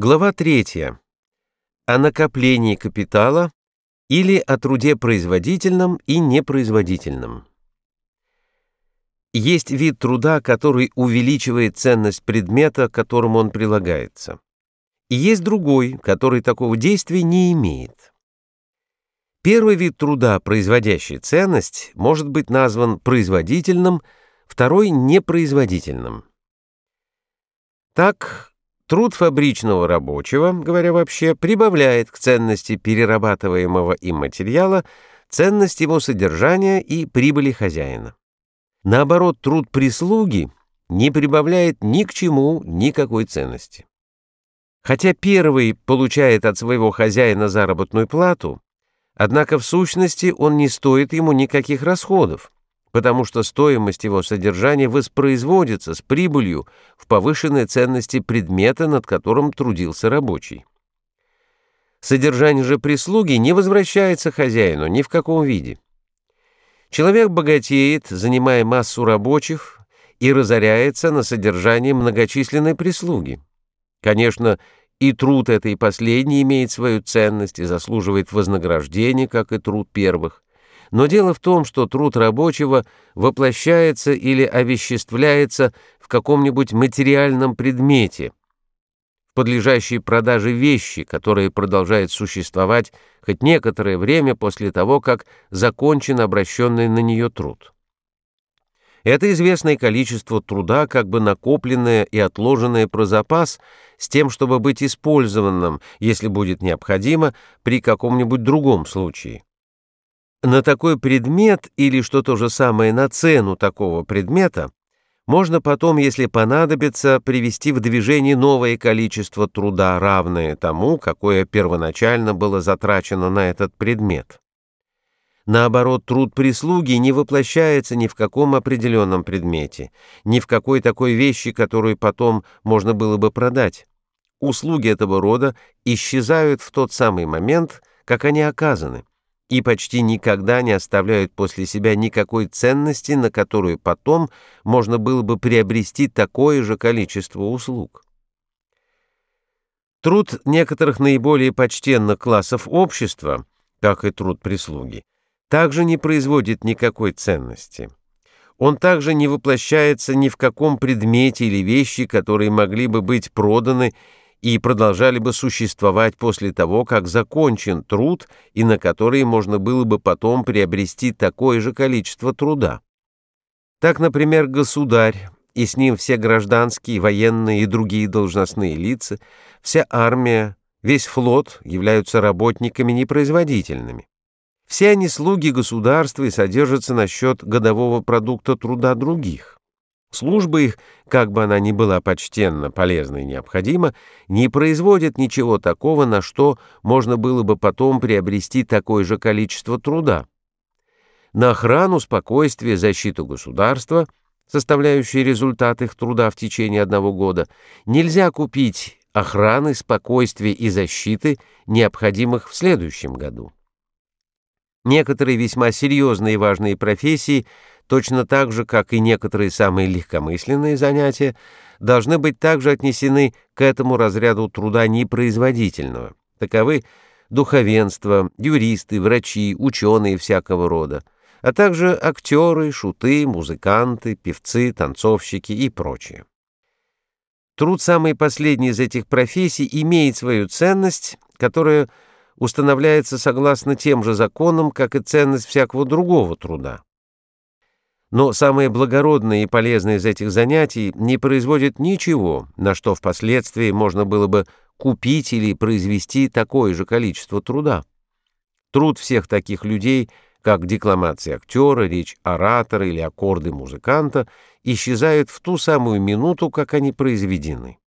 Глава 3. О накоплении капитала или о труде производительном и непроизводительном. Есть вид труда, который увеличивает ценность предмета, к которому он прилагается. И есть другой, который такого действия не имеет. Первый вид труда, производящий ценность, может быть назван производительным, второй — непроизводительным. Так, Труд фабричного рабочего, говоря вообще, прибавляет к ценности перерабатываемого им материала ценность его содержания и прибыли хозяина. Наоборот, труд прислуги не прибавляет ни к чему никакой ценности. Хотя первый получает от своего хозяина заработную плату, однако в сущности он не стоит ему никаких расходов, потому что стоимость его содержания воспроизводится с прибылью в повышенной ценности предмета, над которым трудился рабочий. Содержание же прислуги не возвращается хозяину ни в каком виде. Человек богатеет, занимая массу рабочих, и разоряется на содержание многочисленной прислуги. Конечно, и труд этой последней имеет свою ценность и заслуживает вознаграждения, как и труд первых. Но дело в том, что труд рабочего воплощается или овеществляется в каком-нибудь материальном предмете, в подлежащей продаже вещи, которая продолжает существовать хоть некоторое время после того, как закончен обращенный на нее труд. Это известное количество труда, как бы накопленное и отложенное про запас, с тем, чтобы быть использованным, если будет необходимо, при каком-нибудь другом случае. На такой предмет или, что то же самое, на цену такого предмета можно потом, если понадобится, привести в движение новое количество труда, равное тому, какое первоначально было затрачено на этот предмет. Наоборот, труд прислуги не воплощается ни в каком определенном предмете, ни в какой такой вещи, которую потом можно было бы продать. Услуги этого рода исчезают в тот самый момент, как они оказаны и почти никогда не оставляют после себя никакой ценности, на которую потом можно было бы приобрести такое же количество услуг. Труд некоторых наиболее почтенных классов общества, как и труд прислуги, также не производит никакой ценности. Он также не воплощается ни в каком предмете или вещи, которые могли бы быть проданы и продолжали бы существовать после того, как закончен труд и на который можно было бы потом приобрести такое же количество труда. Так, например, государь и с ним все гражданские, военные и другие должностные лица, вся армия, весь флот являются работниками непроизводительными. Все они слуги государства и содержатся на счет годового продукта труда других. Служба их, как бы она ни была почтенна, полезна и необходима, не производит ничего такого, на что можно было бы потом приобрести такое же количество труда. На охрану, спокойствие, защиту государства, составляющие результат их труда в течение одного года, нельзя купить охраны, спокойствия и защиты, необходимых в следующем году. Некоторые весьма серьезные и важные профессии – точно так же, как и некоторые самые легкомысленные занятия, должны быть также отнесены к этому разряду труда непроизводительного. Таковы духовенство, юристы, врачи, ученые всякого рода, а также актеры, шуты, музыканты, певцы, танцовщики и прочее. Труд самый последний из этих профессий имеет свою ценность, которая устанавливается согласно тем же законам, как и ценность всякого другого труда. Но самое благородное и полезное из этих занятий не производит ничего, на что впоследствии можно было бы купить или произвести такое же количество труда. Труд всех таких людей, как декламация актера, речь оратора или аккорды музыканта, исчезают в ту самую минуту, как они произведены.